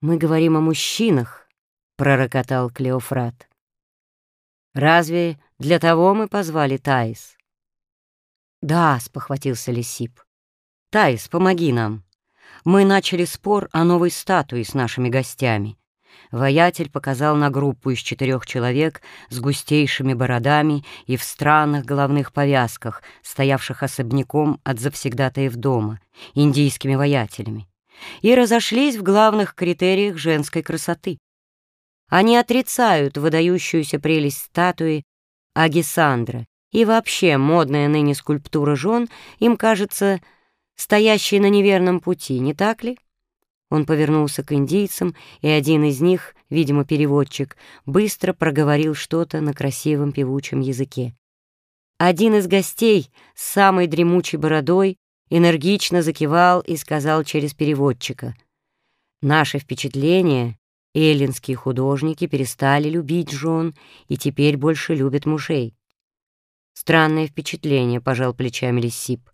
«Мы говорим о мужчинах», — пророкотал Клеофрат. «Разве для того мы позвали Таис?» «Да», — спохватился Лисип. «Таис, помоги нам. Мы начали спор о новой статуе с нашими гостями. Воятель показал на группу из четырех человек с густейшими бородами и в странных головных повязках, стоявших особняком от завсегдатаев дома, индийскими воятелями и разошлись в главных критериях женской красоты. Они отрицают выдающуюся прелесть статуи Агисандра, и вообще модная ныне скульптура жен им кажется стоящей на неверном пути, не так ли? Он повернулся к индийцам, и один из них, видимо, переводчик, быстро проговорил что-то на красивом певучем языке. Один из гостей с самой дремучей бородой энергично закивал и сказал через переводчика. «Наше впечатление — эллинские художники перестали любить жен и теперь больше любят мужей». Странное впечатление, — пожал плечами Лисип,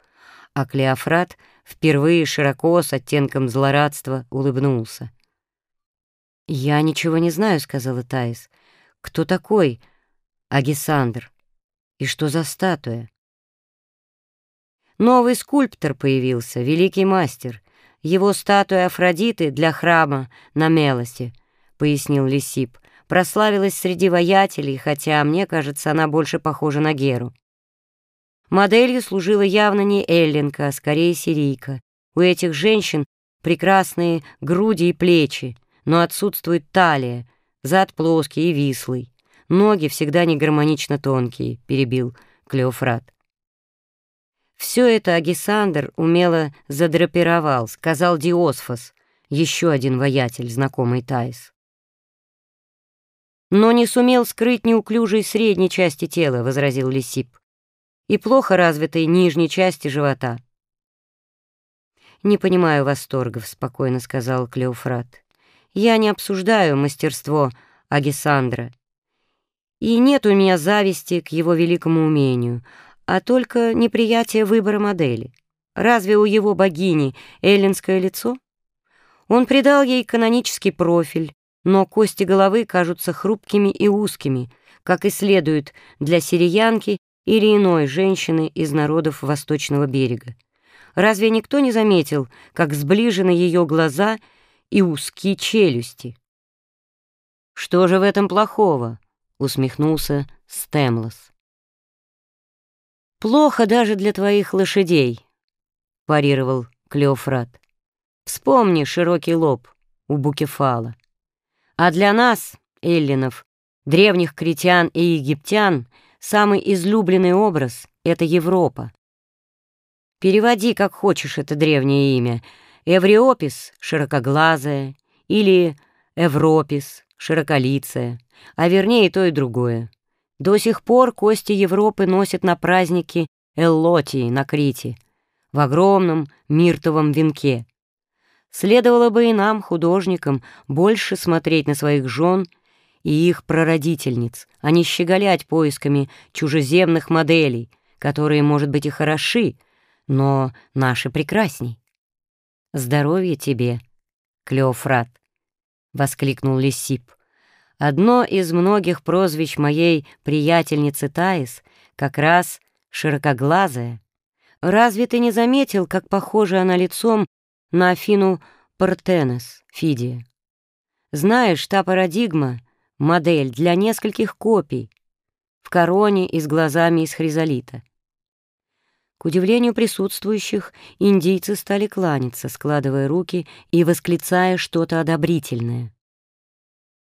а Клеофрат впервые широко с оттенком злорадства улыбнулся. «Я ничего не знаю», — сказала Таис. «Кто такой Агисандр? И что за статуя?» Новый скульптор появился, великий мастер. Его статуя Афродиты для храма на Мелосе, — пояснил Лисип, — прославилась среди воятелей, хотя, мне кажется, она больше похожа на Геру. Моделью служила явно не эллинка, а скорее сирийка. У этих женщин прекрасные груди и плечи, но отсутствует талия, зад плоский и вислый. Ноги всегда негармонично тонкие, — перебил Клеофрат. Все это Агисандр умело задрапировал, сказал Диосфос, еще один воятель, знакомый Таис. «Но не сумел скрыть неуклюжей средней части тела», — возразил Лисип, «и плохо развитой нижней части живота». «Не понимаю восторгов», — спокойно сказал Клеофрат. «Я не обсуждаю мастерство Агисандра, и нет у меня зависти к его великому умению, а только неприятие выбора модели. Разве у его богини эллинское лицо? Он придал ей канонический профиль, но кости головы кажутся хрупкими и узкими, как и следует для сириянки или иной женщины из народов Восточного берега. Разве никто не заметил, как сближены ее глаза и узкие челюсти? «Что же в этом плохого?» — усмехнулся Стемлос. «Плохо даже для твоих лошадей», — парировал Клеофрат. «Вспомни широкий лоб у Букефала. А для нас, эллинов, древних критян и египтян, самый излюбленный образ — это Европа. Переводи, как хочешь, это древнее имя. Эвриопис — широкоглазая, или Европис — широколицая, а вернее то, и другое. До сих пор кости Европы носят на праздники Эллотии на Крите, в огромном миртовом венке. Следовало бы и нам, художникам, больше смотреть на своих жен и их прародительниц, а не щеголять поисками чужеземных моделей, которые, может быть, и хороши, но наши прекрасней. «Здоровья тебе, Клеофрат!» — воскликнул Лисип. Одно из многих прозвищ моей приятельницы Таис как раз широкоглазая. Разве ты не заметил, как похожа она лицом на Афину Портенес, Фидия? Знаешь, та парадигма — модель для нескольких копий, в короне и с глазами из хризолита. К удивлению присутствующих, индийцы стали кланяться, складывая руки и восклицая что-то одобрительное.